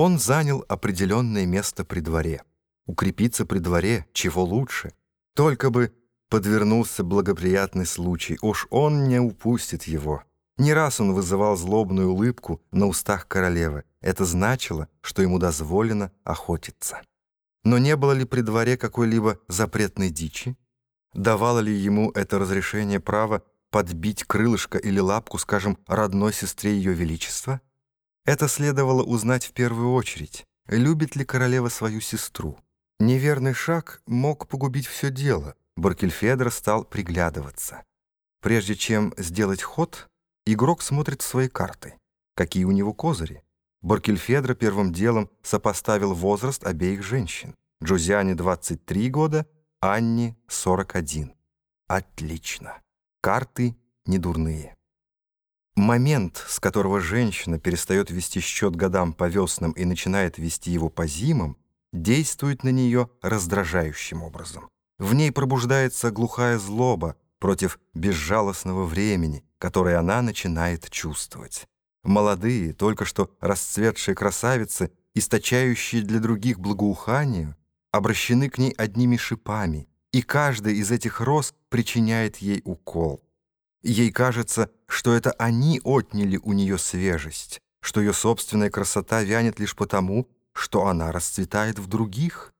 Он занял определенное место при дворе. Укрепиться при дворе, чего лучше. Только бы подвернулся благоприятный случай, уж он не упустит его. Не раз он вызывал злобную улыбку на устах королевы. Это значило, что ему дозволено охотиться. Но не было ли при дворе какой-либо запретной дичи? Давало ли ему это разрешение право подбить крылышко или лапку, скажем, родной сестре Ее Величества? Это следовало узнать в первую очередь. Любит ли королева свою сестру? Неверный шаг мог погубить все дело. Баркельфедро стал приглядываться. Прежде чем сделать ход, игрок смотрит в свои карты. Какие у него козыри? Баркельфедро первым делом сопоставил возраст обеих женщин. Джузиане 23 года, Анне 41. Отлично. Карты недурные. Момент, с которого женщина перестает вести счет годам по веснам и начинает вести его по зимам, действует на нее раздражающим образом. В ней пробуждается глухая злоба против безжалостного времени, которое она начинает чувствовать. Молодые, только что расцветшие красавицы, источающие для других благоухание, обращены к ней одними шипами, и каждый из этих роз причиняет ей укол. Ей кажется, что это они отняли у нее свежесть, что ее собственная красота вянет лишь потому, что она расцветает в других.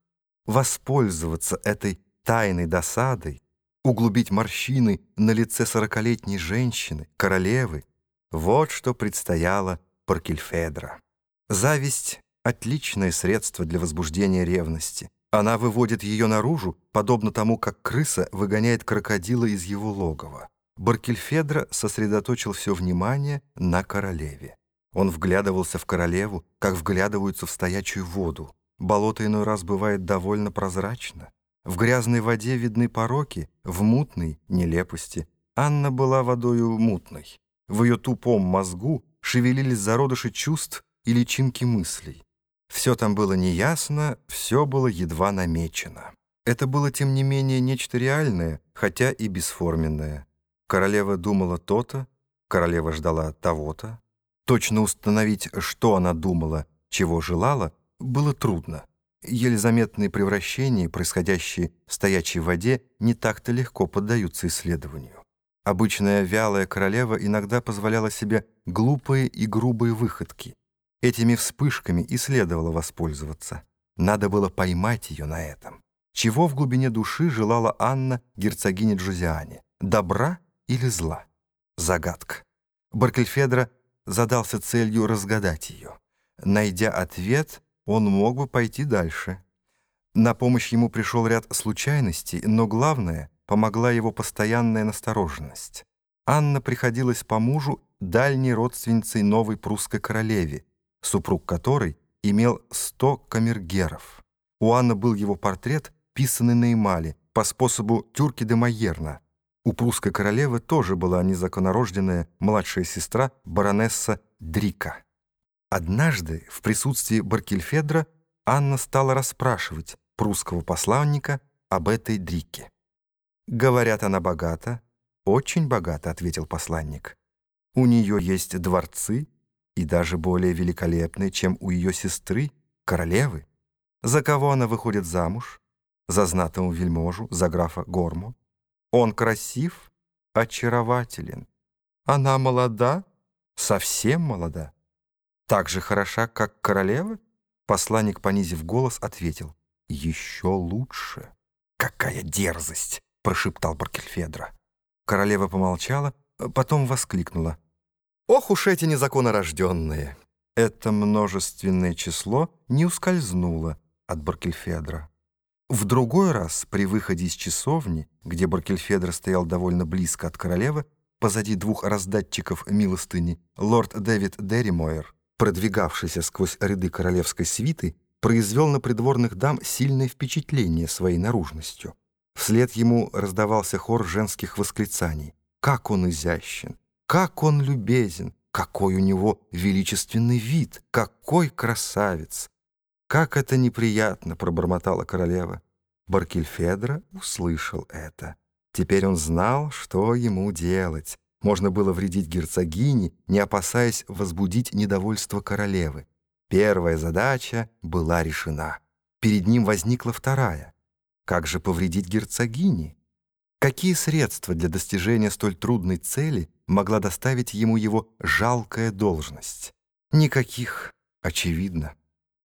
Воспользоваться этой тайной досадой, углубить морщины на лице сорокалетней женщины, королевы, вот что предстояло Паркельфедро. Зависть — отличное средство для возбуждения ревности. Она выводит ее наружу, подобно тому, как крыса выгоняет крокодила из его логова. Баркельфедро сосредоточил все внимание на королеве. Он вглядывался в королеву, как вглядываются в стоячую воду. Болото иной раз бывает довольно прозрачно. В грязной воде видны пороки, в мутной — нелепости. Анна была водою мутной. В ее тупом мозгу шевелились зародыши чувств и личинки мыслей. Все там было неясно, все было едва намечено. Это было, тем не менее, нечто реальное, хотя и бесформенное. Королева думала то-то, королева ждала того-то. Точно установить, что она думала, чего желала, было трудно. Еле заметные превращения, происходящие в стоячей воде, не так-то легко поддаются исследованию. Обычная вялая королева иногда позволяла себе глупые и грубые выходки. Этими вспышками и следовало воспользоваться. Надо было поймать ее на этом. Чего в глубине души желала Анна герцогине Джузиане? Добра или зла? Загадка. Баркельфедро задался целью разгадать ее. Найдя ответ, он мог бы пойти дальше. На помощь ему пришел ряд случайностей, но главное — помогла его постоянная настороженность. Анна приходилась по мужу дальней родственницей новой прусской королеве, супруг которой имел сто камергеров. У Анны был его портрет, писанный на эмали, по способу тюрки де Майерна. У прусской королевы тоже была незаконнорожденная младшая сестра баронесса Дрика. Однажды в присутствии Баркельфедра Анна стала расспрашивать прусского посланника об этой Дрике. «Говорят, она богата». «Очень богата», — ответил посланник. «У нее есть дворцы, и даже более великолепные, чем у ее сестры, королевы. За кого она выходит замуж? За знатного вельможу, за графа Горму. Он красив, очарователен. Она молода, совсем молода. Так же хороша, как королева? Посланник, понизив голос, ответил. Еще лучше. Какая дерзость! прошептал Баркельфедро. Королева помолчала, потом воскликнула. Ох уж эти незаконнорожденные! Это множественное число не ускользнуло от Баркельфедра. В другой раз, при выходе из часовни, где Баркельфедро стоял довольно близко от королевы, позади двух раздатчиков милостыни, лорд Дэвид Дерримойер, продвигавшийся сквозь ряды королевской свиты, произвел на придворных дам сильное впечатление своей наружностью. Вслед ему раздавался хор женских восклицаний. «Как он изящен! Как он любезен! Какой у него величественный вид! Какой красавец!» «Как это неприятно!» — пробормотала королева. Баркельфедро услышал это. Теперь он знал, что ему делать. Можно было вредить герцогине, не опасаясь возбудить недовольство королевы. Первая задача была решена. Перед ним возникла вторая. Как же повредить герцогине? Какие средства для достижения столь трудной цели могла доставить ему его жалкая должность? Никаких, очевидно.